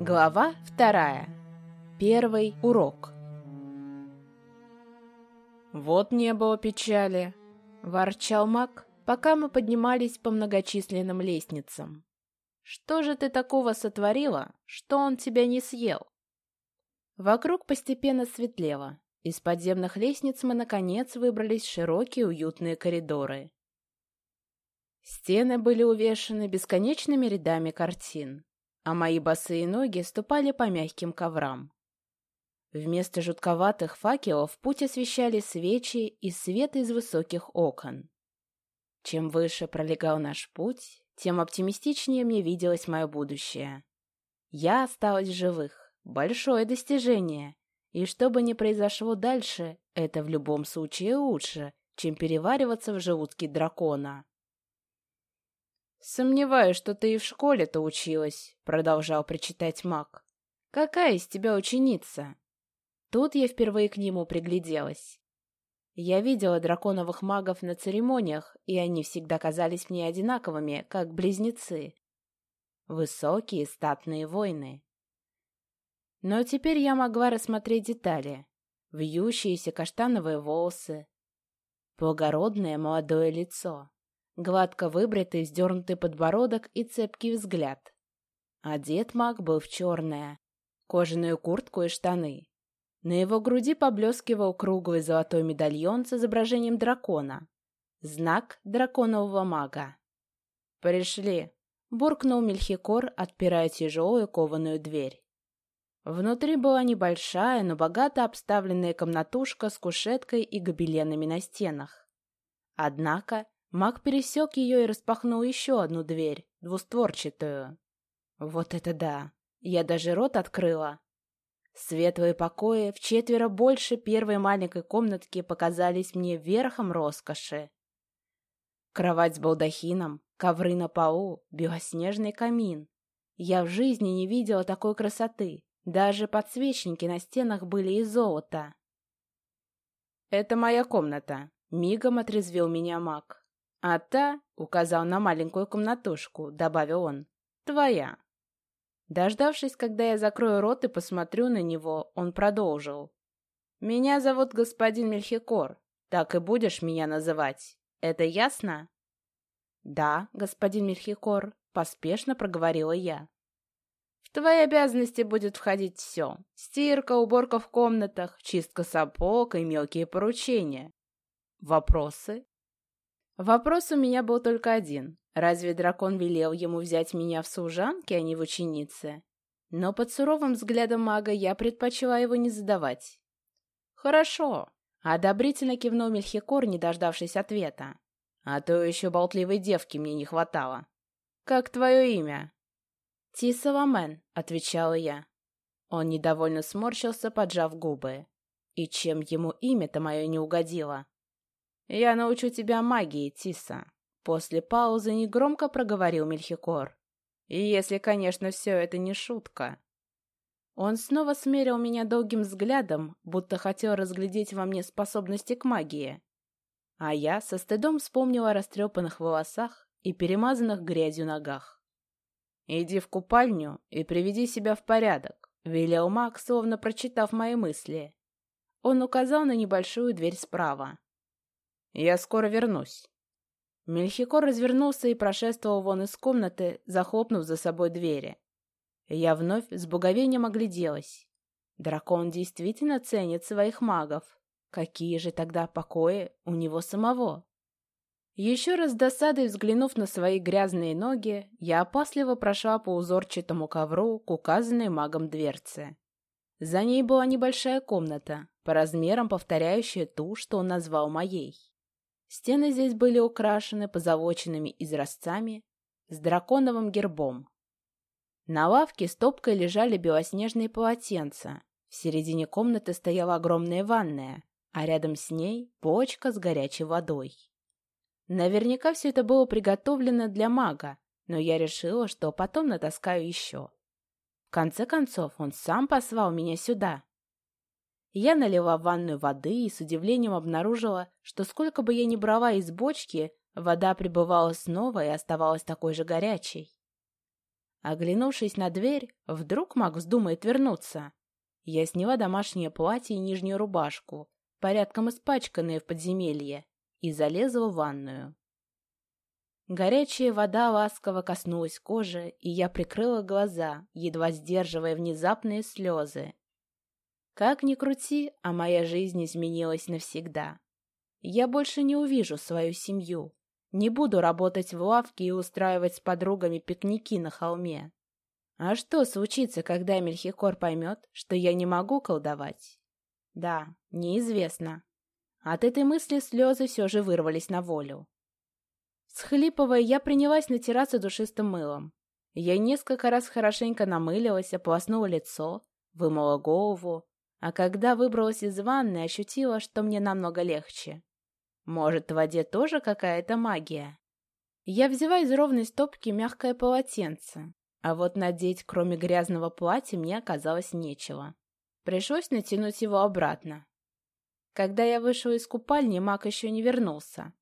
Глава вторая. Первый урок. «Вот не было печали», — ворчал маг, пока мы поднимались по многочисленным лестницам. «Что же ты такого сотворила, что он тебя не съел?» Вокруг постепенно светлело. Из подземных лестниц мы, наконец, выбрались в широкие уютные коридоры. Стены были увешаны бесконечными рядами картин а мои босые ноги ступали по мягким коврам. Вместо жутковатых факелов путь освещали свечи и свет из высоких окон. Чем выше пролегал наш путь, тем оптимистичнее мне виделось мое будущее. Я осталась живых. Большое достижение. И что бы ни произошло дальше, это в любом случае лучше, чем перевариваться в желудке дракона. «Сомневаюсь, что ты и в школе-то училась», — продолжал причитать маг. «Какая из тебя ученица?» Тут я впервые к нему пригляделась. Я видела драконовых магов на церемониях, и они всегда казались мне одинаковыми, как близнецы. Высокие статные воины. Но теперь я могла рассмотреть детали. Вьющиеся каштановые волосы, благородное молодое лицо, Гладко выбритый, вздернутый подбородок и цепкий взгляд. Одет маг был в черное, кожаную куртку и штаны. На его груди поблескивал круглый золотой медальон с изображением дракона. Знак драконового мага. «Пришли», — буркнул Мельхикор, отпирая тяжелую кованую дверь. Внутри была небольшая, но богато обставленная комнатушка с кушеткой и гобеленами на стенах. Однако Маг пересек ее и распахнул еще одну дверь, двустворчатую. Вот это да! Я даже рот открыла. Светлые покои в четверо больше первой маленькой комнатки показались мне верхом роскоши. Кровать с балдахином, ковры на полу, белоснежный камин. Я в жизни не видела такой красоты. Даже подсвечники на стенах были из золота. «Это моя комната», — мигом отрезвил меня маг. «А та», — указал на маленькую комнатушку, добавил он, — «твоя». Дождавшись, когда я закрою рот и посмотрю на него, он продолжил. «Меня зовут господин Мельхикор. Так и будешь меня называть. Это ясно?» «Да, господин Мельхикор», — поспешно проговорила я. «В твои обязанности будет входить все. Стирка, уборка в комнатах, чистка сапог и мелкие поручения. Вопросы?» Вопрос у меня был только один. Разве дракон велел ему взять меня в служанки, а не в ученицы? Но под суровым взглядом мага я предпочла его не задавать. «Хорошо», — одобрительно кивнул Мельхикор, не дождавшись ответа. «А то еще болтливой девки мне не хватало. Как твое имя?» «Тисаламен», — отвечала я. Он недовольно сморщился, поджав губы. И чем ему имя-то мое не угодило? «Я научу тебя магии, Тиса», — после паузы негромко проговорил Мельхикор. «И если, конечно, все это не шутка». Он снова смерил меня долгим взглядом, будто хотел разглядеть во мне способности к магии. А я со стыдом вспомнила о растрепанных волосах и перемазанных грязью ногах. «Иди в купальню и приведи себя в порядок», — велел маг, словно прочитав мои мысли. Он указал на небольшую дверь справа. Я скоро вернусь. Мельхикор развернулся и прошествовал вон из комнаты, захлопнув за собой двери. Я вновь с боговением огляделась. Дракон действительно ценит своих магов. Какие же тогда покои у него самого? Еще раз досадой взглянув на свои грязные ноги, я опасливо прошла по узорчатому ковру к указанной магом дверце. За ней была небольшая комната, по размерам повторяющая ту, что он назвал моей. Стены здесь были украшены позолоченными изразцами с драконовым гербом. На лавке стопкой лежали белоснежные полотенца. В середине комнаты стояла огромная ванная, а рядом с ней бочка с горячей водой. Наверняка все это было приготовлено для мага, но я решила, что потом натаскаю еще. В конце концов, он сам послал меня сюда. Я налила в ванную воды и с удивлением обнаружила, что сколько бы я ни брала из бочки, вода пребывала снова и оставалась такой же горячей. Оглянувшись на дверь, вдруг маг вздумает вернуться. Я сняла домашнее платье и нижнюю рубашку, порядком испачканные в подземелье, и залезла в ванную. Горячая вода ласково коснулась кожи, и я прикрыла глаза, едва сдерживая внезапные слезы. Как ни крути, а моя жизнь изменилась навсегда. Я больше не увижу свою семью, не буду работать в лавке и устраивать с подругами пикники на холме. А что случится, когда Мельхикор поймет, что я не могу колдовать? Да, неизвестно. От этой мысли слезы все же вырвались на волю. Схлипывая, я принялась натираться душистым мылом. Я несколько раз хорошенько намылилась, ополоснула лицо, вымыла голову, а когда выбралась из ванны, ощутила, что мне намного легче. Может, в воде тоже какая-то магия? Я взяла из ровной стопки мягкое полотенце, а вот надеть, кроме грязного платья, мне оказалось нечего. Пришлось натянуть его обратно. Когда я вышла из купальни, маг еще не вернулся.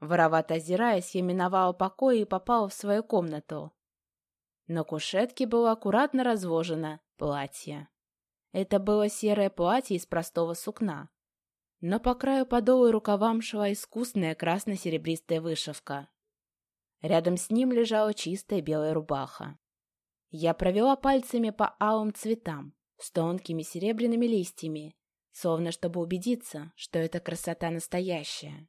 Воровато озираясь, я миновала покой и попала в свою комнату. На кушетке было аккуратно разложено платье. Это было серое платье из простого сукна. Но по краю подола и рукавам шла искусная красно-серебристая вышивка. Рядом с ним лежала чистая белая рубаха. Я провела пальцами по алым цветам с тонкими серебряными листьями, словно чтобы убедиться, что эта красота настоящая.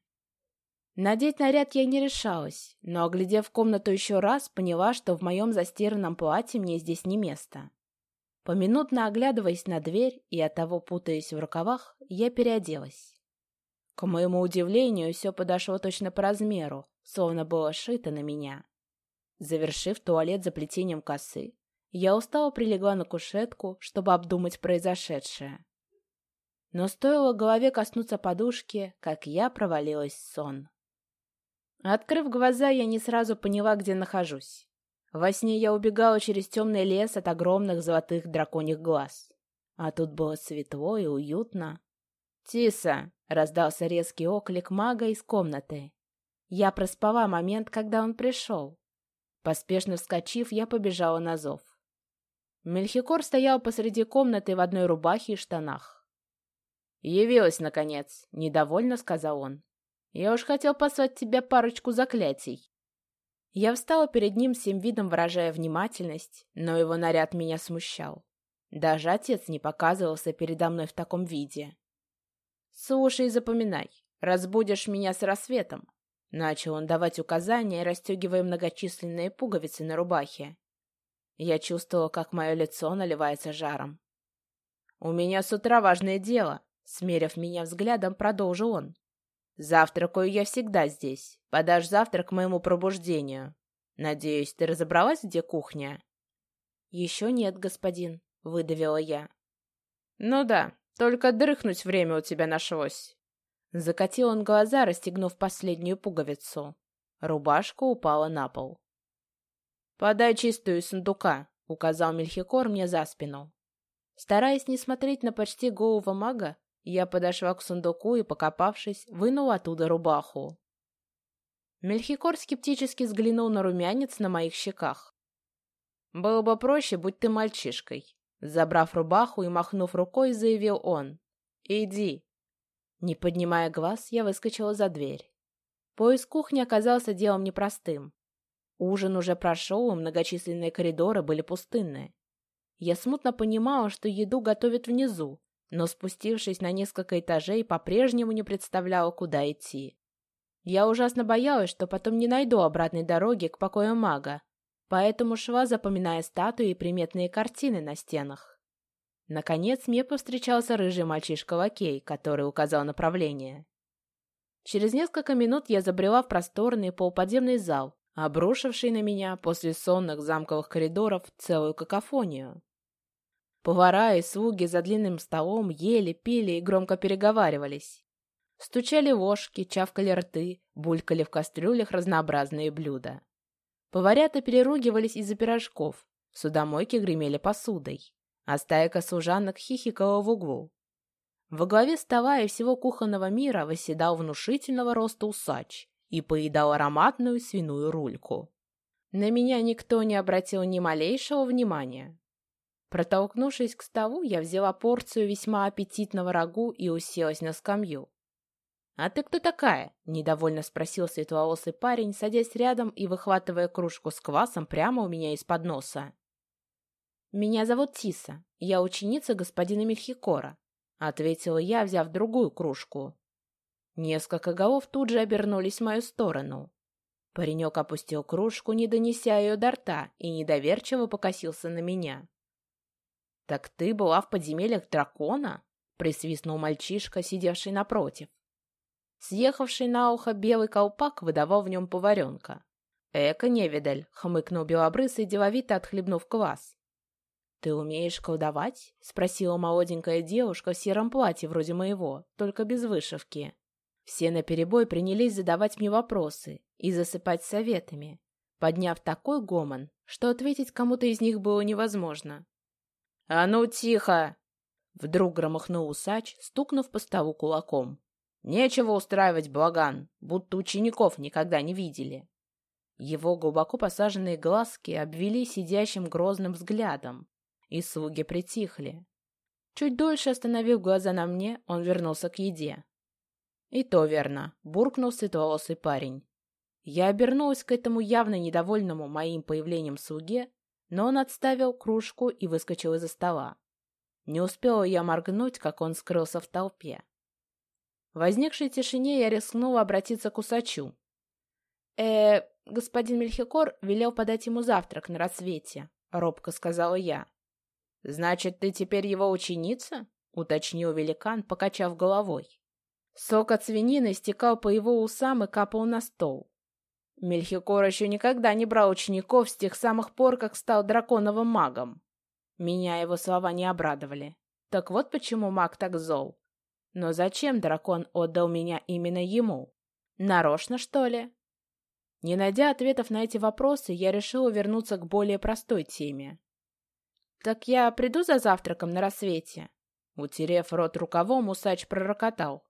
Надеть наряд я не решалась, но, оглядев комнату еще раз, поняла, что в моем застиранном платье мне здесь не место. Поминутно оглядываясь на дверь и оттого путаясь в рукавах, я переоделась. К моему удивлению, все подошло точно по размеру, словно было шито на меня. Завершив туалет заплетением косы, я устало прилегла на кушетку, чтобы обдумать произошедшее. Но стоило голове коснуться подушки, как я провалилась в сон. Открыв глаза, я не сразу поняла, где нахожусь. Во сне я убегала через темный лес от огромных золотых драконьих глаз. А тут было светло и уютно. «Тиса!» — раздался резкий оклик мага из комнаты. Я проспала момент, когда он пришел. Поспешно вскочив, я побежала на зов. Мельхикор стоял посреди комнаты в одной рубахе и штанах. «Явилась, наконец!» — недовольно сказал он. Я уж хотел послать тебе парочку заклятий. Я встала перед ним всем видом, выражая внимательность, но его наряд меня смущал. Даже отец не показывался передо мной в таком виде. «Слушай и запоминай. Разбудишь меня с рассветом». Начал он давать указания, расстегивая многочисленные пуговицы на рубахе. Я чувствовала, как мое лицо наливается жаром. «У меня с утра важное дело», — смерив меня взглядом, продолжил он. Завтракаю я всегда здесь. Подашь завтрак к моему пробуждению. Надеюсь, ты разобралась, где кухня?» «Еще нет, господин», — выдавила я. «Ну да, только дрыхнуть время у тебя нашлось». Закатил он глаза, расстегнув последнюю пуговицу. Рубашка упала на пол. «Подай чистую сундука», — указал Мельхикор мне за спину. Стараясь не смотреть на почти голого мага, я подошла к сундуку и, покопавшись, вынула оттуда рубаху. Мельхикор скептически взглянул на румянец на моих щеках. «Было бы проще, будь ты мальчишкой», — забрав рубаху и махнув рукой, заявил он. «Иди». Не поднимая глаз, я выскочила за дверь. Поиск кухни оказался делом непростым. Ужин уже прошел, и многочисленные коридоры были пустынны. Я смутно понимала, что еду готовят внизу, но, спустившись на несколько этажей, по-прежнему не представляла, куда идти. Я ужасно боялась, что потом не найду обратной дороги к покою мага, поэтому шла, запоминая статуи и приметные картины на стенах. Наконец мне повстречался рыжий мальчишка-лакей, который указал направление. Через несколько минут я забрела в просторный полуподземный зал, обрушивший на меня после сонных замковых коридоров целую какофонию. Повара и слуги за длинным столом ели, пили и громко переговаривались. Стучали ложки, чавкали рты, булькали в кастрюлях разнообразные блюда. Поварята переругивались из-за пирожков, судомойки гремели посудой, а стайка служанок хихикала в углу. Во главе стола и всего кухонного мира восседал внушительного роста усач и поедал ароматную свиную рульку. На меня никто не обратил ни малейшего внимания. Протолкнувшись к столу, я взяла порцию весьма аппетитного рагу и уселась на скамью. «А ты кто такая?» — недовольно спросил светловолосый парень, садясь рядом и выхватывая кружку с квасом прямо у меня из-под носа. «Меня зовут Тиса. Я ученица господина Мельхикора», — ответила я, взяв другую кружку. Несколько голов тут же обернулись в мою сторону. Паренек опустил кружку, не донеся ее до рта, и недоверчиво покосился на меня. «Так ты была в подземельях дракона?» — присвистнул мальчишка, сидевший напротив. Съехавший на ухо белый колпак выдавал в нем поваренка. «Эка, невидаль!» — хмыкнул белобрысый, деловито отхлебнув квас. «Ты умеешь колдовать?» — спросила молоденькая девушка в сером платье вроде моего, только без вышивки. Все наперебой принялись задавать мне вопросы и засыпать советами, подняв такой гомон, что ответить кому-то из них было невозможно. «А ну, тихо!» Вдруг громыхнул усач, стукнув по столу кулаком. «Нечего устраивать благан, будто учеников никогда не видели». Его глубоко посаженные глазки обвели сидящим грозным взглядом, и слуги притихли. Чуть дольше остановив глаза на мне, он вернулся к еде. «И то верно», — буркнул светловолосый парень. Я обернулась к этому явно недовольному моим появлением слуге, но он отставил кружку и выскочил из-за стола. Не успела я моргнуть, как он скрылся в толпе. В возникшей тишине я рискнула обратиться к усачу. э господин Мельхикор велел подать ему завтрак на рассвете», — робко сказала я. «Значит, ты теперь его ученица?» — уточнил великан, покачав головой. Сок от свинины стекал по его усам и капал на стол. Мельхикор еще никогда не брал учеников с тех самых пор, как стал драконовым магом. Меня его слова не обрадовали. Так вот почему маг так зол. Но зачем дракон отдал меня именно ему? Нарочно, что ли? Не найдя ответов на эти вопросы, я решила вернуться к более простой теме. «Так я приду за завтраком на рассвете?» Утерев рот рукавом, усач пророкотал.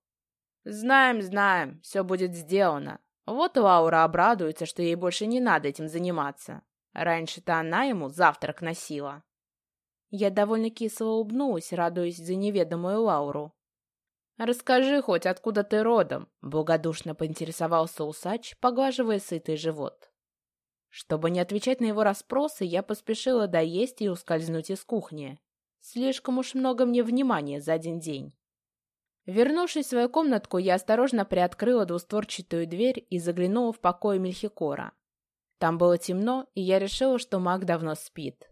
«Знаем, знаем, все будет сделано. Вот Лаура обрадуется, что ей больше не надо этим заниматься. Раньше-то она ему завтрак носила». Я довольно кисло улыбнулась, радуясь за неведомую Лауру. «Расскажи хоть, откуда ты родом?» — благодушно поинтересовался усач, поглаживая сытый живот. Чтобы не отвечать на его расспросы, я поспешила доесть и ускользнуть из кухни. Слишком уж много мне внимания за один день. Вернувшись в свою комнатку, я осторожно приоткрыла двустворчатую дверь и заглянула в покой Мельхикора. Там было темно, и я решила, что маг давно спит.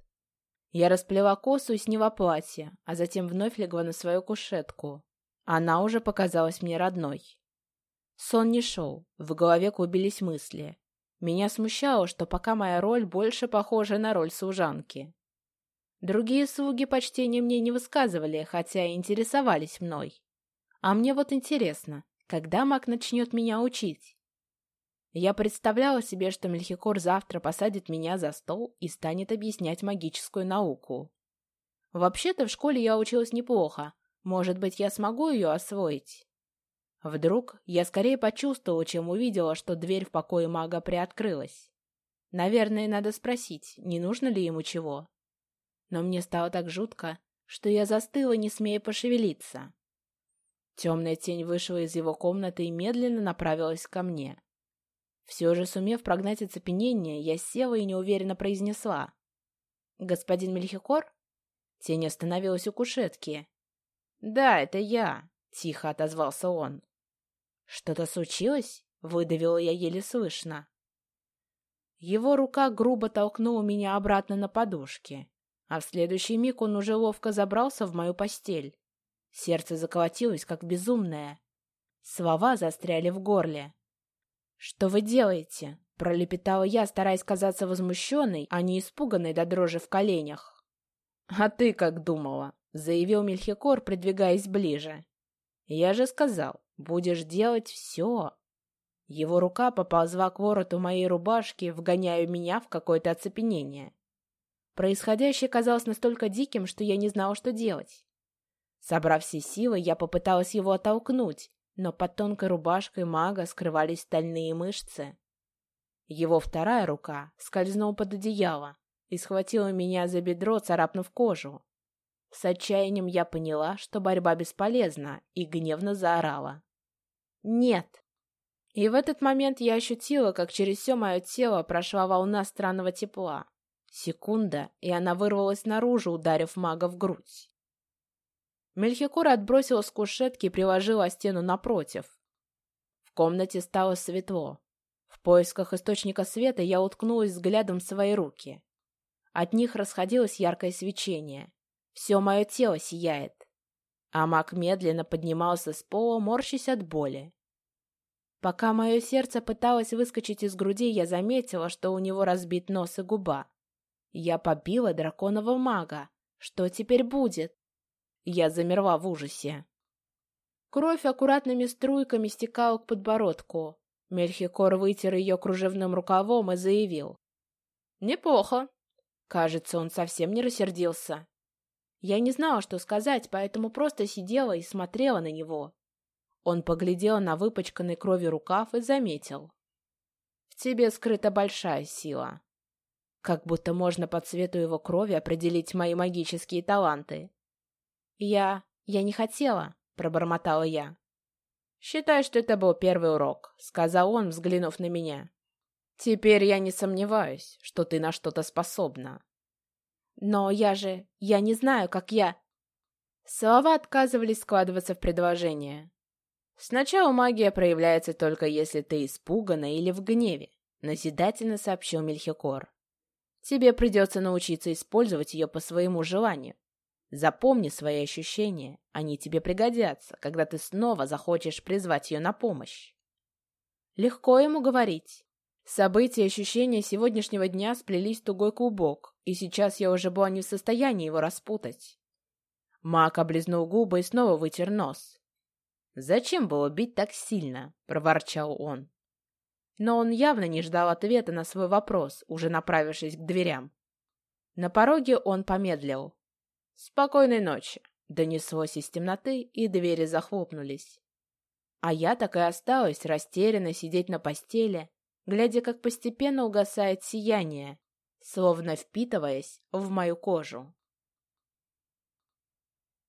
Я расплела косу и сняла платье, а затем вновь легла на свою кушетку. Она уже показалась мне родной. Сон не шел, в голове клубились мысли. Меня смущало, что пока моя роль больше похожа на роль служанки. Другие слуги почтения мне не высказывали, хотя и интересовались мной. А мне вот интересно, когда маг начнет меня учить? Я представляла себе, что Мельхикор завтра посадит меня за стол и станет объяснять магическую науку. Вообще-то в школе я училась неплохо. Может быть, я смогу ее освоить? Вдруг я скорее почувствовала, чем увидела, что дверь в покое мага приоткрылась. Наверное, надо спросить, не нужно ли ему чего. Но мне стало так жутко, что я застыла, не смея пошевелиться. Темная тень вышла из его комнаты и медленно направилась ко мне. Все же, сумев прогнать оцепенение, я села и неуверенно произнесла. «Господин Мельхикор?» Тень остановилась у кушетки. «Да, это я», — тихо отозвался он. «Что-то случилось?» — выдавила я еле слышно. Его рука грубо толкнула меня обратно на подушке, а в следующий миг он уже ловко забрался в мою постель. Сердце заколотилось, как безумное. Слова застряли в горле. «Что вы делаете?» — пролепетала я, стараясь казаться возмущенной, а не испуганной до дрожи в коленях. «А ты как думала?» — заявил Мельхикор, придвигаясь ближе. «Я же сказал, будешь делать все». Его рука поползла к вороту моей рубашки, вгоняя меня в какое-то оцепенение. Происходящее казалось настолько диким, что я не знала, что делать. Собрав все силы, я попыталась его оттолкнуть, но под тонкой рубашкой мага скрывались стальные мышцы. Его вторая рука скользнула под одеяло и схватила меня за бедро, царапнув кожу. С отчаянием я поняла, что борьба бесполезна, и гневно заорала. «Нет!» И в этот момент я ощутила, как через все мое тело прошла волна странного тепла. Секунда, и она вырвалась наружу, ударив мага в грудь. Мельхикора отбросила с кушетки и приложила стену напротив. В комнате стало светло. В поисках источника света я уткнулась взглядом в свои руки. От них расходилось яркое свечение. Все мое тело сияет. А маг медленно поднимался с пола, морщась от боли. Пока мое сердце пыталось выскочить из груди, я заметила, что у него разбит нос и губа. Я побила драконового мага. Что теперь будет? Я замерла в ужасе. Кровь аккуратными струйками стекала к подбородку. Мельхикор вытер ее кружевным рукавом и заявил. «Неплохо». Кажется, он совсем не рассердился. Я не знала, что сказать, поэтому просто сидела и смотрела на него. Он поглядел на выпачканный кровью рукав и заметил. «В тебе скрыта большая сила. Как будто можно по цвету его крови определить мои магические таланты. «Я... я не хотела», — пробормотала я. «Считай, что это был первый урок», — сказал он, взглянув на меня. «Теперь я не сомневаюсь, что ты на что-то способна». «Но я же... я не знаю, как я...» Слова отказывались складываться в предложение. «Сначала магия проявляется только если ты испугана или в гневе», — назидательно сообщил Мельхикор. «Тебе придется научиться использовать ее по своему желанию. Запомни свои ощущения, они тебе пригодятся, когда ты снова захочешь призвать ее на помощь. Легко ему говорить. События и ощущения сегодняшнего дня сплелись в тугой клубок, и сейчас я уже была не в состоянии его распутать. Мак облизнул губы и снова вытер нос. «Зачем было бить так сильно?» — проворчал он. Но он явно не ждал ответа на свой вопрос, уже направившись к дверям. На пороге он помедлил. «Спокойной ночи!» — донеслось из темноты, и двери захлопнулись. А я так и осталась растерянно сидеть на постели, глядя, как постепенно угасает сияние, словно впитываясь в мою кожу.